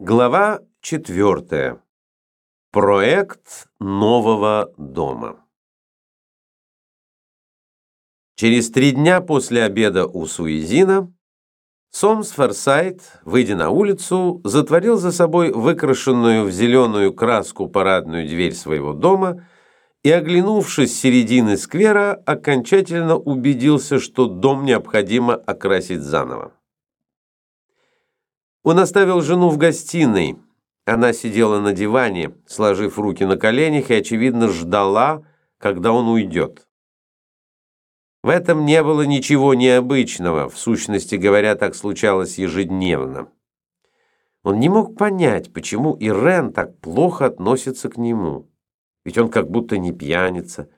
Глава 4. Проект нового дома. Через три дня после обеда у Суизина Сомс Форсайт, выйдя на улицу, затворил за собой выкрашенную в зеленую краску парадную дверь своего дома и, оглянувшись с середины сквера, окончательно убедился, что дом необходимо окрасить заново. Он оставил жену в гостиной. Она сидела на диване, сложив руки на коленях, и, очевидно, ждала, когда он уйдет. В этом не было ничего необычного, в сущности говоря, так случалось ежедневно. Он не мог понять, почему Ирен так плохо относится к нему. Ведь он как будто не пьяница.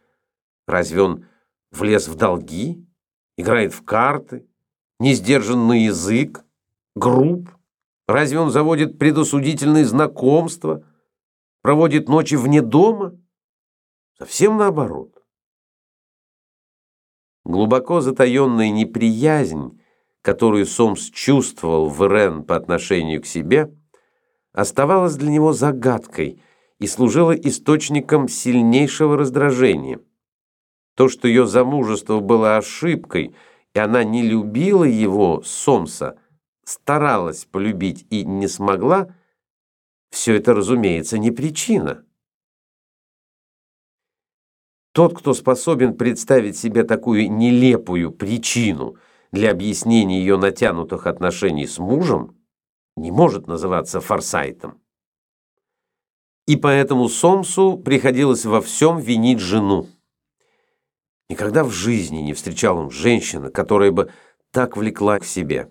Разве он влез в долги, играет в карты, не сдержан на язык, груб? Разве он заводит предосудительные знакомства, проводит ночи вне дома? Совсем наоборот. Глубоко затаенная неприязнь, которую Сомс чувствовал в Рен по отношению к себе, оставалась для него загадкой и служила источником сильнейшего раздражения. То, что ее замужество было ошибкой, и она не любила его, Сомса, старалась полюбить и не смогла, все это, разумеется, не причина. Тот, кто способен представить себе такую нелепую причину для объяснения ее натянутых отношений с мужем, не может называться форсайтом. И поэтому Сомсу приходилось во всем винить жену. Никогда в жизни не встречал он женщины, которая бы так влекла к себе.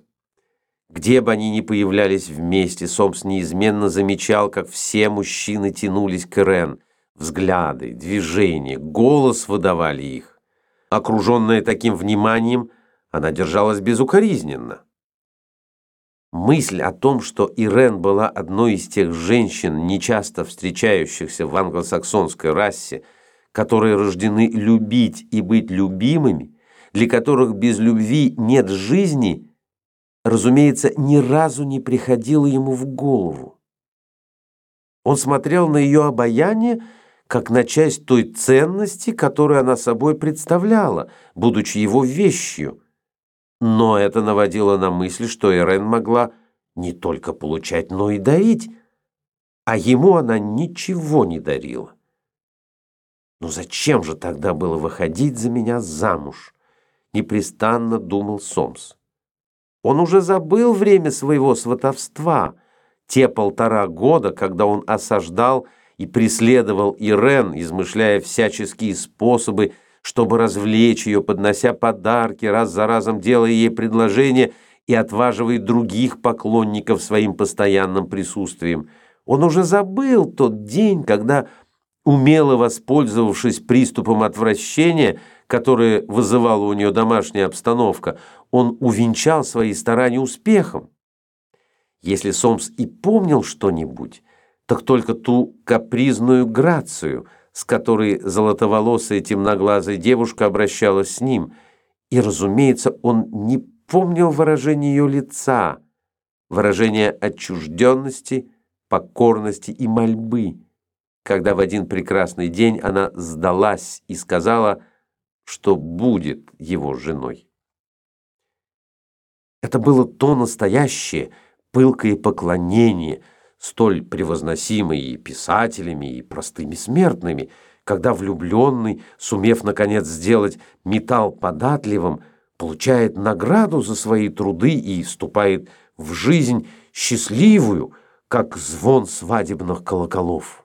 Где бы они ни появлялись вместе, Сомс неизменно замечал, как все мужчины тянулись к Рен. Взгляды, движения, голос выдавали их. Окруженная таким вниманием, она держалась безукоризненно. Мысль о том, что Ирен была одной из тех женщин, нечасто встречающихся в англосаксонской расе, которые рождены любить и быть любимыми, для которых без любви нет жизни – разумеется, ни разу не приходило ему в голову. Он смотрел на ее обаяние, как на часть той ценности, которую она собой представляла, будучи его вещью. Но это наводило на мысль, что Эрен могла не только получать, но и дарить, а ему она ничего не дарила. «Ну зачем же тогда было выходить за меня замуж?» — непрестанно думал Сомс. Он уже забыл время своего сватовства, те полтора года, когда он осаждал и преследовал Ирен, измышляя всяческие способы, чтобы развлечь ее, поднося подарки, раз за разом делая ей предложения и отваживая других поклонников своим постоянным присутствием. Он уже забыл тот день, когда, умело воспользовавшись приступом отвращения, которое вызывала у нее домашняя обстановка, он увенчал свои старания успехом. Если Сомс и помнил что-нибудь, так только ту капризную грацию, с которой золотоволосая темноглазая девушка обращалась с ним, и, разумеется, он не помнил выражения ее лица, выражения отчужденности, покорности и мольбы, когда в один прекрасный день она сдалась и сказала, что будет его женой. Это было то настоящее, пылкое поклонение, столь превозносимое и писателями, и простыми смертными, когда влюбленный, сумев, наконец, сделать металл податливым, получает награду за свои труды и вступает в жизнь счастливую, как звон свадебных колоколов.